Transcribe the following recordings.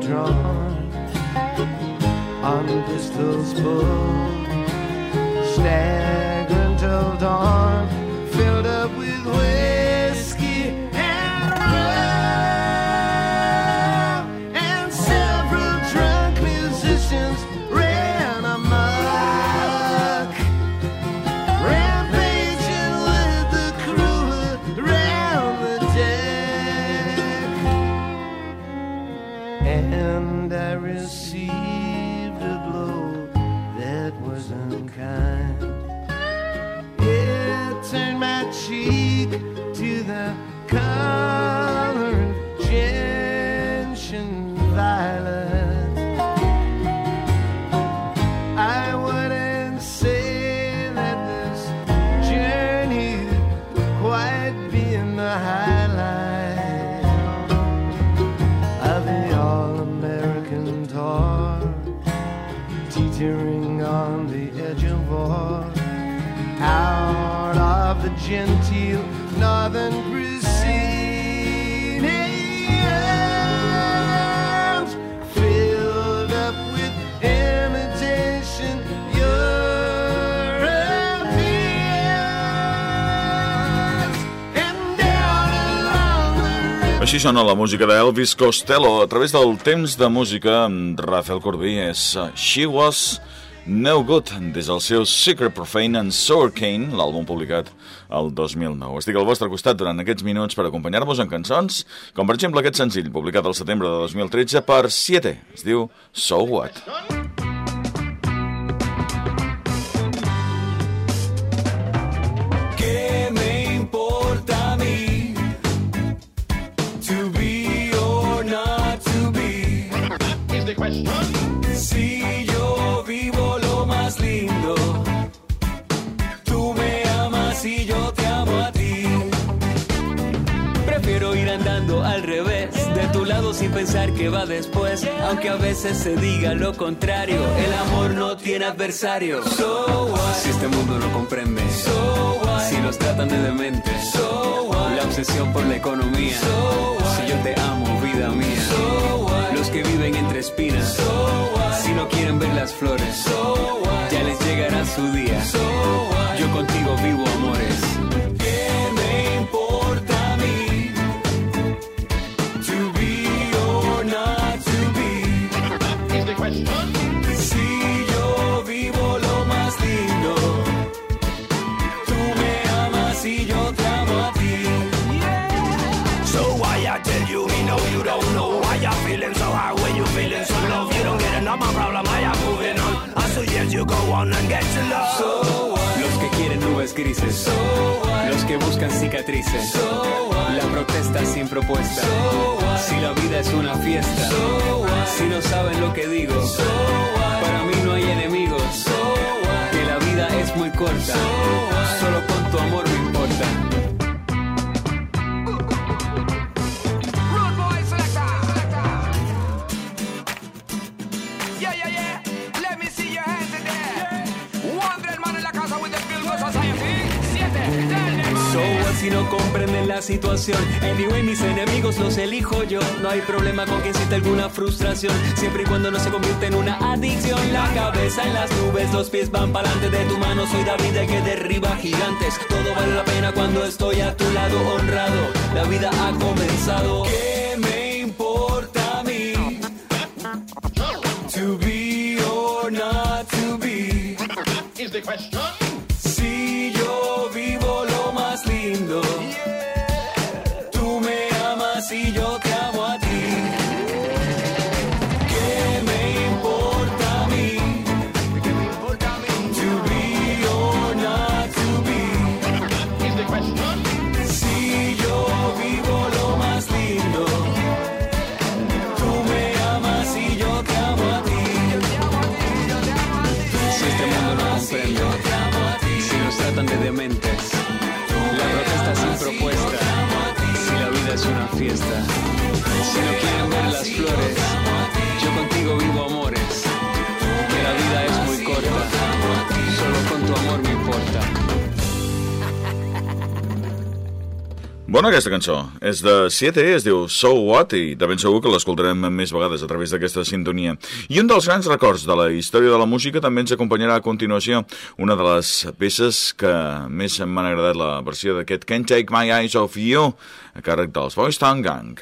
drawn. On pistols pulled, staggering till dawn, teetering on the edge of war, out of the genteel Així sona la música d'Elvis Costello a través del temps de música amb Rafael Corbí és uh, She Was No Good des del seu Secret Profane and Sour Cane, l'àlbum publicat el 2009. Estic al vostre costat durant aquests minuts per acompanyar-vos en cançons, com per exemple aquest senzill publicat al setembre de 2013 per 7. Es diu So What. ¿Qué pensar que va después. Aunque a veces se diga lo contrario, el amor no tiene adversario. So what? Si este mundo no comprende, so what? Si nos tratan de demente, so what? La obsesión por la economía, so what? Si yo te amo, vida mía, so what? Los que viven entre espinas, so what? Si no quieren ver las flores, so what? Ya les llegará su día, so what? Yo contigo vivo amores. You don't get enough, my problem, I am moving on. I suggest you go on and get your love. So what? Los que quieren nubes grises, so? Los que buscan cicatrices, so? La protesta sin propuesta? Si la vida es una fiesta? Si no saben lo que digo? Para mí no hay enemigos? Que la vida es muy corta? Solo con tu amor me importa. Si no comprenden la situación. Anyway, mis enemigos los elijo yo. No hay problema con quien sienta alguna frustración. Siempre y cuando no se convierta en una adicción. La cabeza en las nubes, los pies van pa'lante de tu mano Soy David el que derriba gigantes. Todo vale la pena cuando estoy a tu lado honrado. La vida ha comenzado. ¿Qué Si no quieren ver las flores, yo contigo vivo amor. Bona aquesta cançó. És de 7E, es diu So What, i de ben segur que l'escoltarem més vegades a través d'aquesta sintonia. I un dels grans records de la història de la música també ens acompanyarà a continuació una de les peces que més m'han agradat la versió d'aquest Can't Take My Eyes Off You, a càrrec dels Boys Town Gang.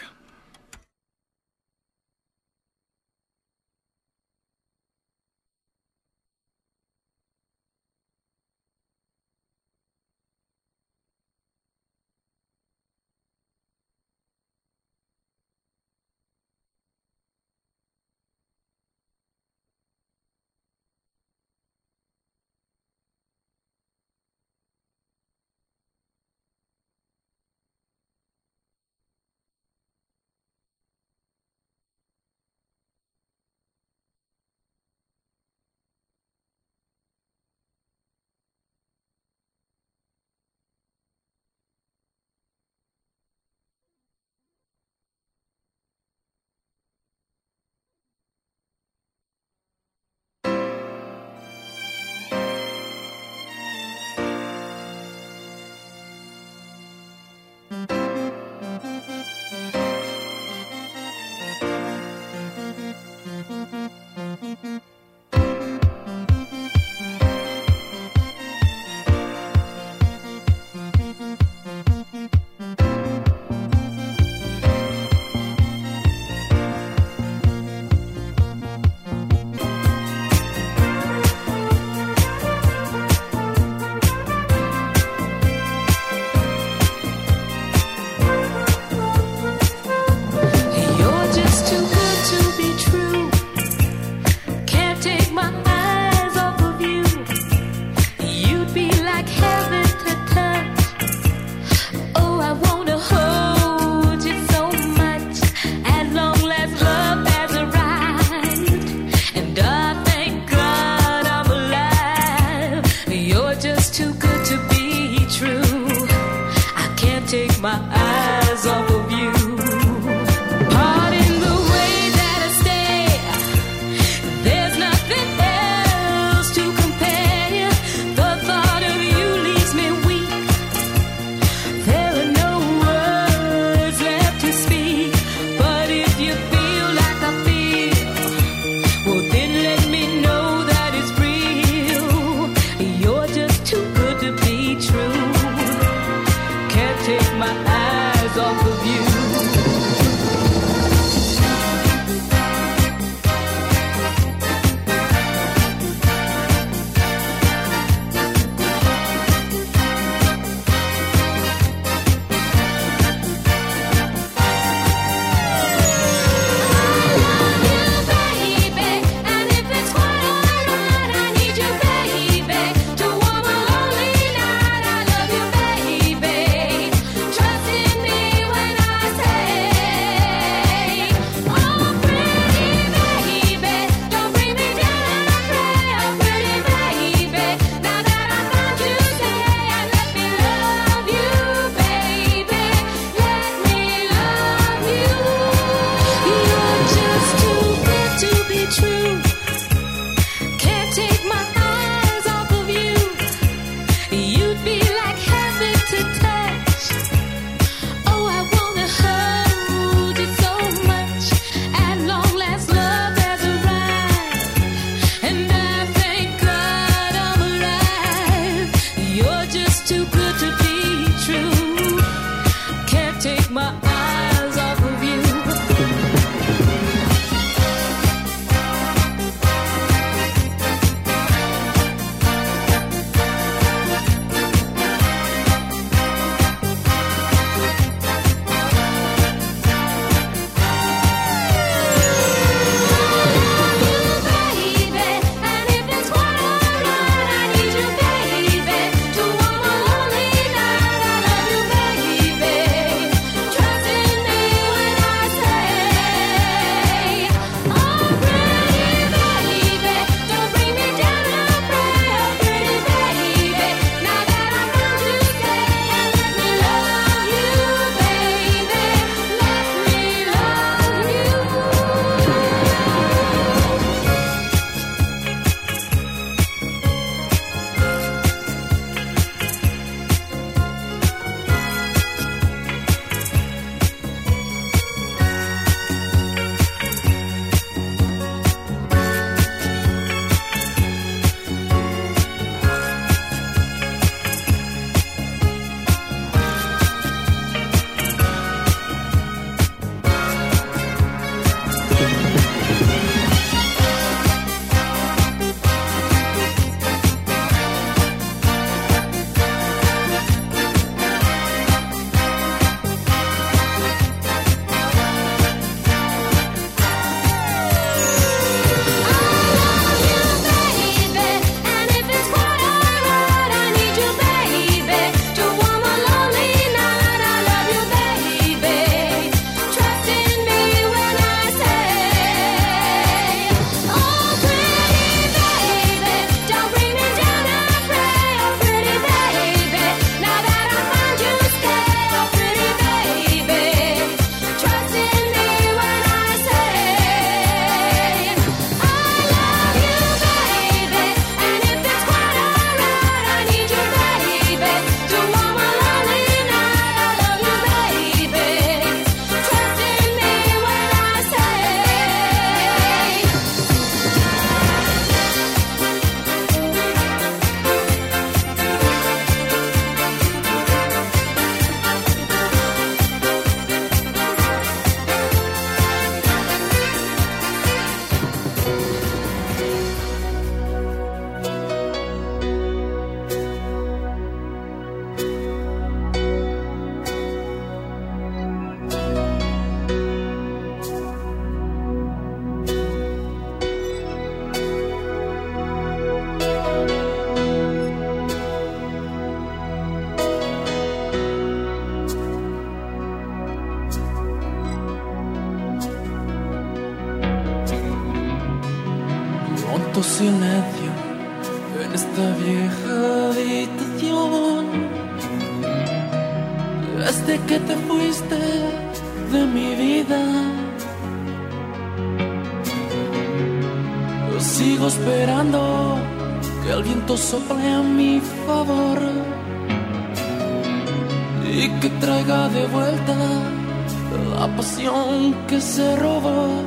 Que se robó.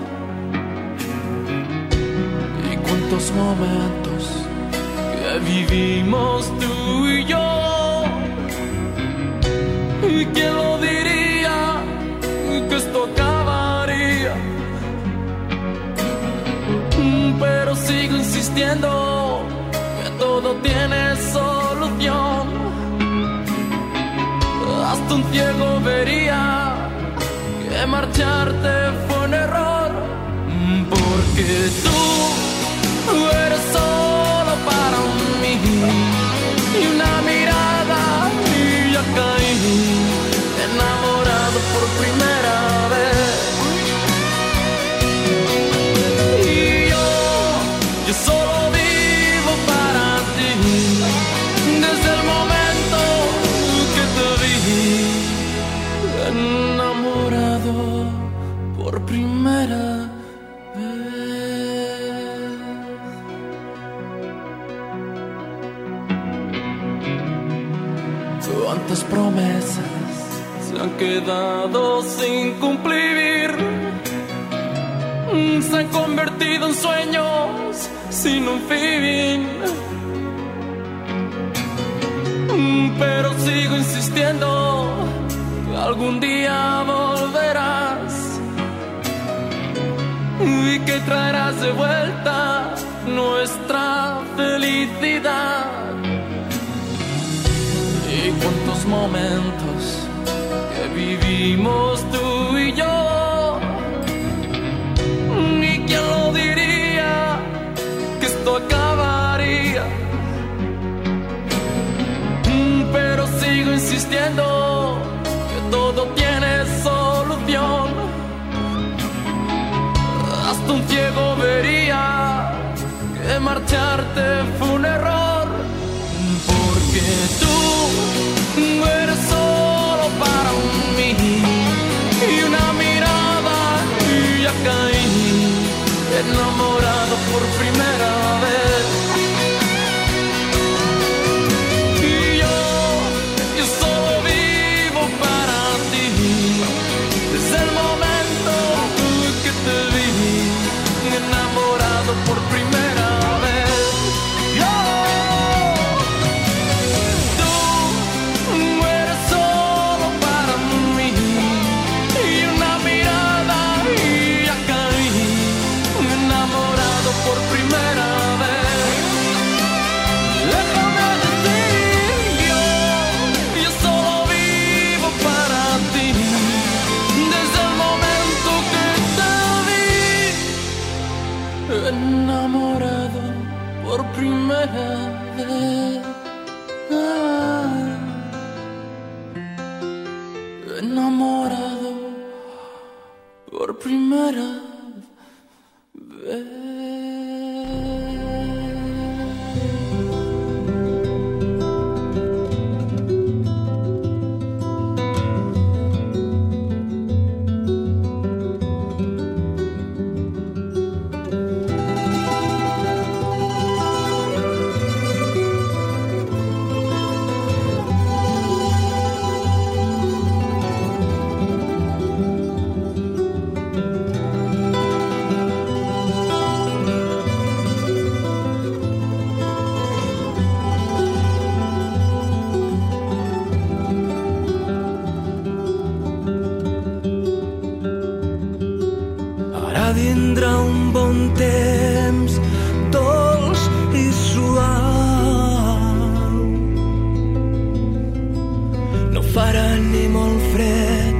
Y cuántos momentos que vivimos tú y yo. ¿Y quién lo diría que esto acabaría? Pero sigo insistiendo que todo tiene solución. Hasta un ciego vería que marcharte fue un error. Porque tú eres solo Cuántas promesas se han quedado sin cumplir se han convertido en sueños sin un fin. Pero sigo insistiendo algún día volverás y que traerás de vuelta nuestra felicidad. Momentos que vivimos tú y yo. Ni quién lo diría que esto acabaría. Pero sigo insistiendo que todo tiene solución. Hasta un ciego vería que marcharte farà ni molt fred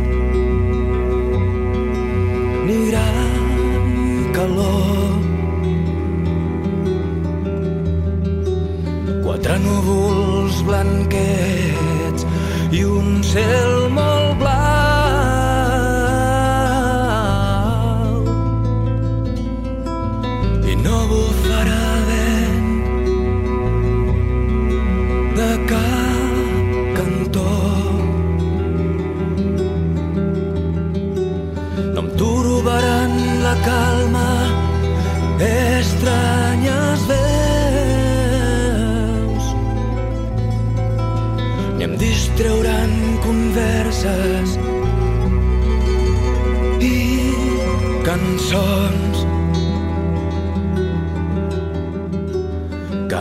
ni gran calor. Quatre núvols blanquets i un cel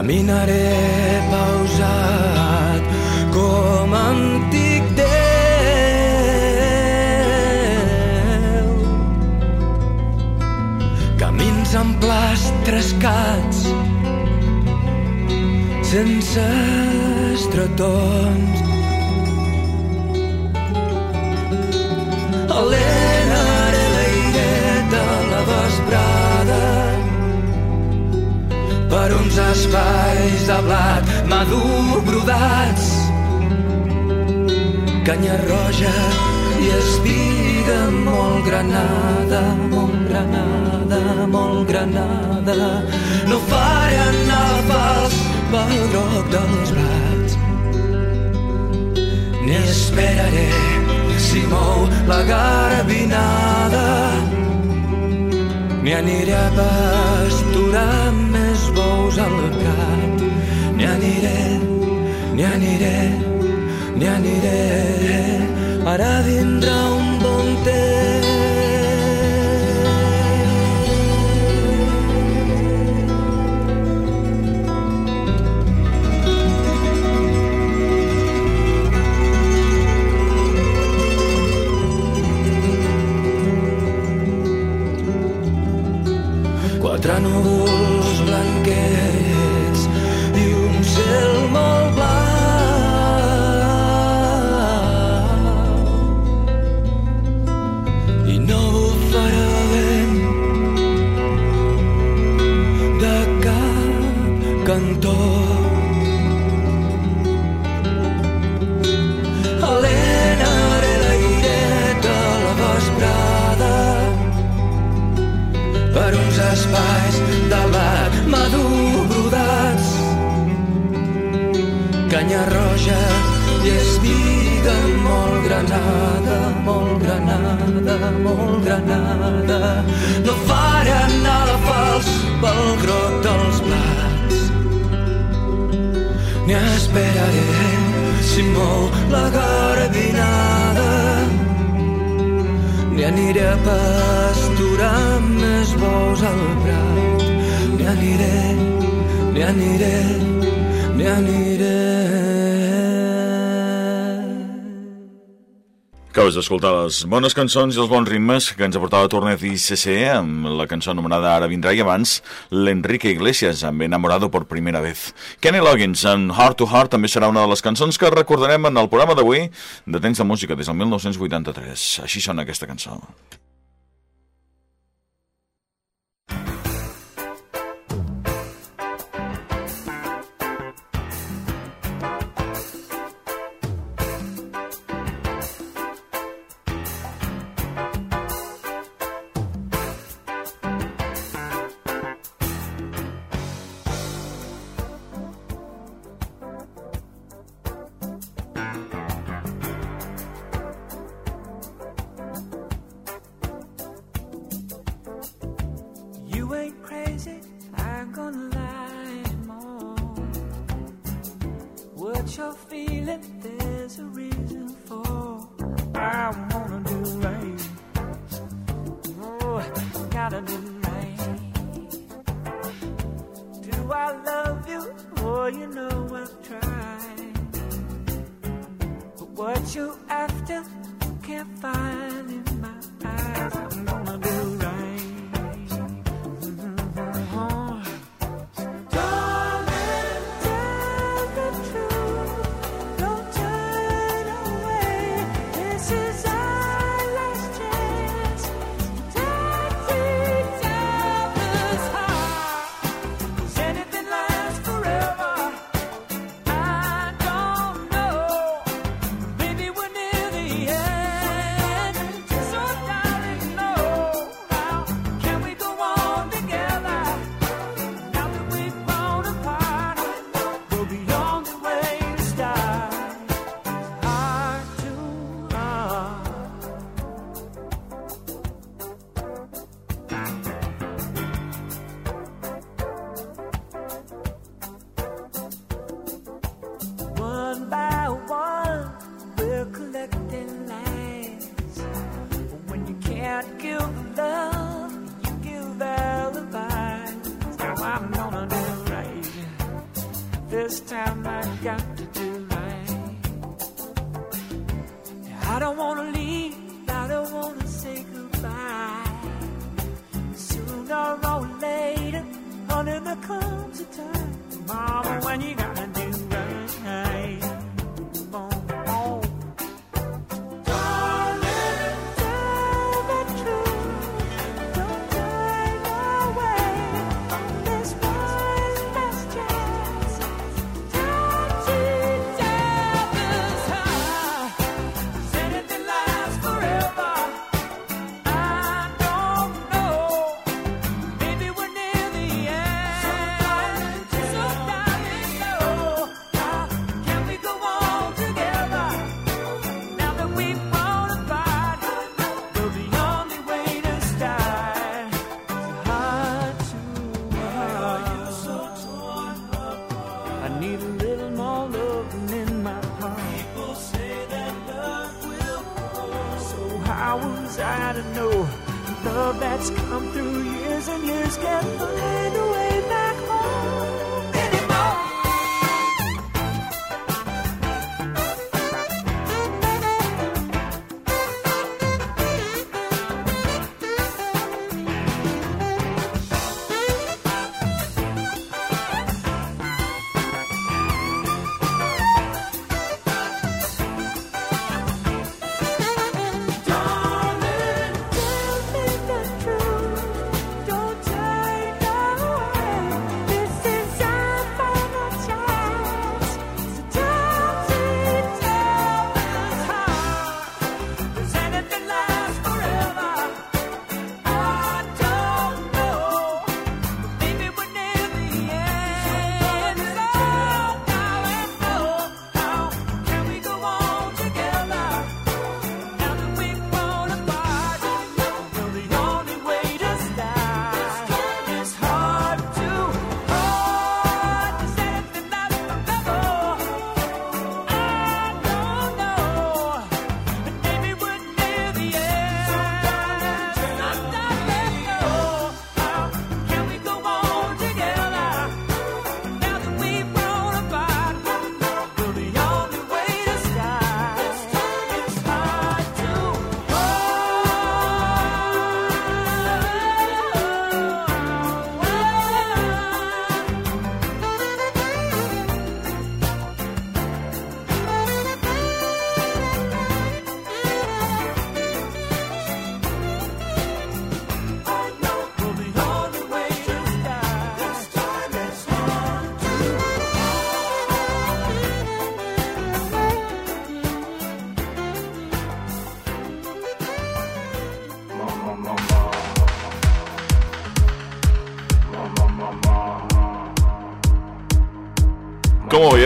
Caminaré pausat com antic Déu. Camins amb trescats sense estretons. Alenaré uns espais de blat madur brodats canya roja i espiga molt granada, molt granada, molt granada. No faré anar la fals pel groc dels brats. Ni esperaré si mou la garbinada. Ni aniré a pasturar més lullaby Nyanire, nyanire, nyanire Ahora vendrá un si mou la garbinada ni aniré a pasturar més bous al prat. Ni aniré, ni aniré, ni aniré. Acabes d'escoltar les bones cançons i els bons ritmes que ens aportava Tornet i CC amb la cançó anomenada Ara vindrà i abans l'Enrique Iglesias amb Enamorado por primera vez. Kenny Loggins amb Heart to Heart també serà una de les cançons que recordarem en el programa d'avui de Temps de Música des del 1983. Així sona aquesta cançó.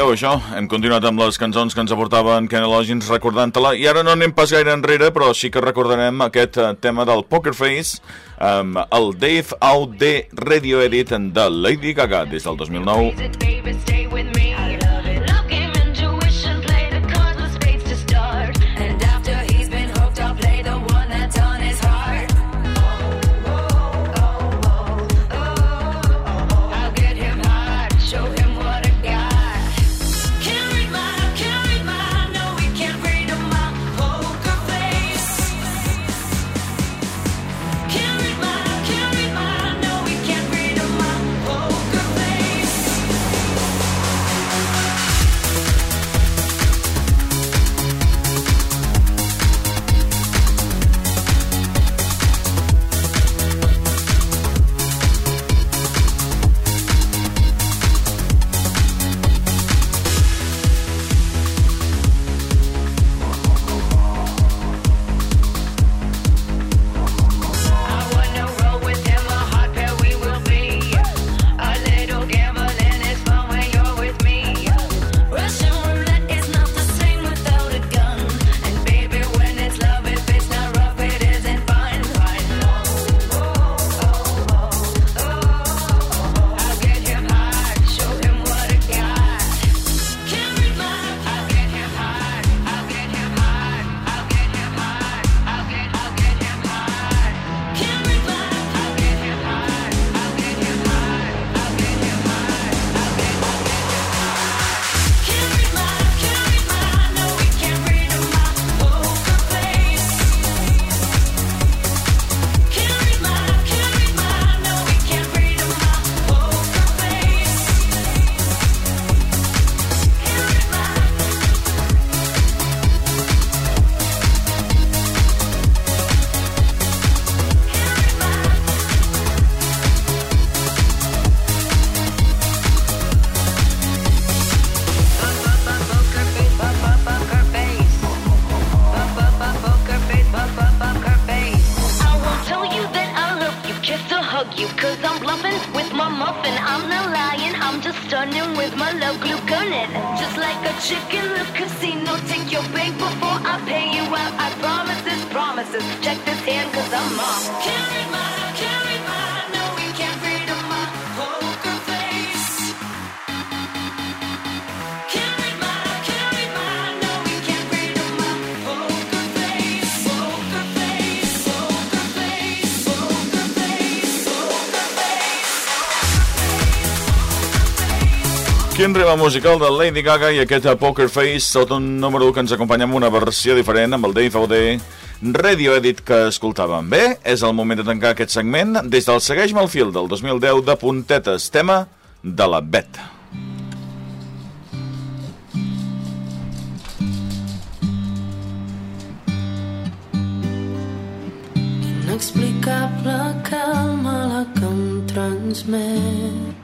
adeu, això. Hem continuat amb les cançons que ens aportaven Ken Elogins recordant-te-la. I ara no anem pas gaire enrere, però sí que recordarem aquest eh, tema del Poker Face amb el Dave Out de Radio Edit de Lady Gaga des del 2009. A chicken in the casino. Take your bait before I pay you out. I promise this, promises. Check this hand, cause I'm off. Can't my, Quin rima musical de Lady Gaga i aquest Poker Face, tot un número que ens acompanya amb una versió diferent amb el Dave O.D. Radio Edit que escoltàvem. Bé, és el moment de tancar aquest segment des del Segueix-me el fil del 2010 de puntetes, tema de la Bet. Inexplicable calma la que em transmets.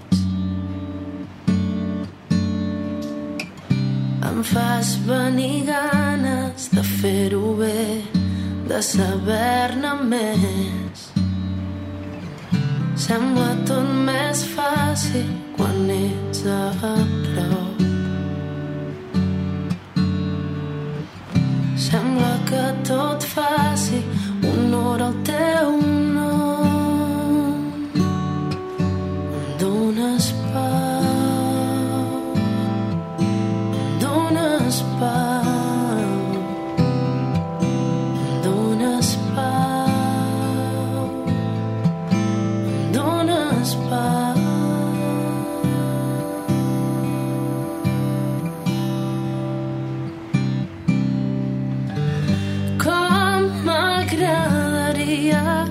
Em fas venir ganes de fer-ho bé, de saber-ne més. Sembla tot més fàcil quan ets a prop. Sembla que tot faci honor al teu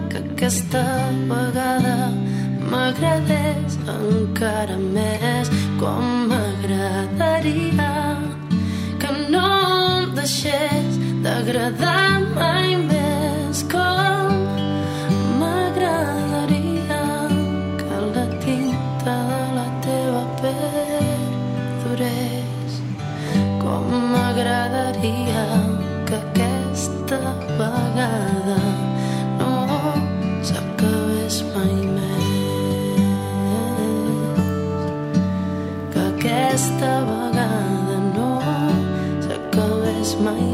que aquesta vegada m'agradés encara més. Com m'agradaria que no em deixés d'agradar mai més. Com m'agradaria que la tinta de la teva pell durés. Com m'agradaria que aquesta vegada esta vagada no se acabes más